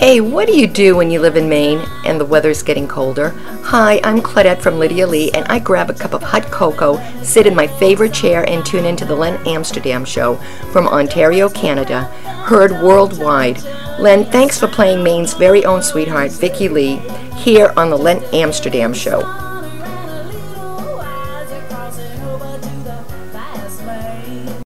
Hey, what do you do when you live in Maine and the weather's getting colder? Hi, I'm Claudette from Lydia Lee, and I grab a cup of hot cocoa, sit in my favorite chair, and tune into the Len Amsterdam show from Ontario, Canada, heard worldwide. Len, thanks for playing Maine's very own sweetheart, Vicki Lee, here on the Len Amsterdam show.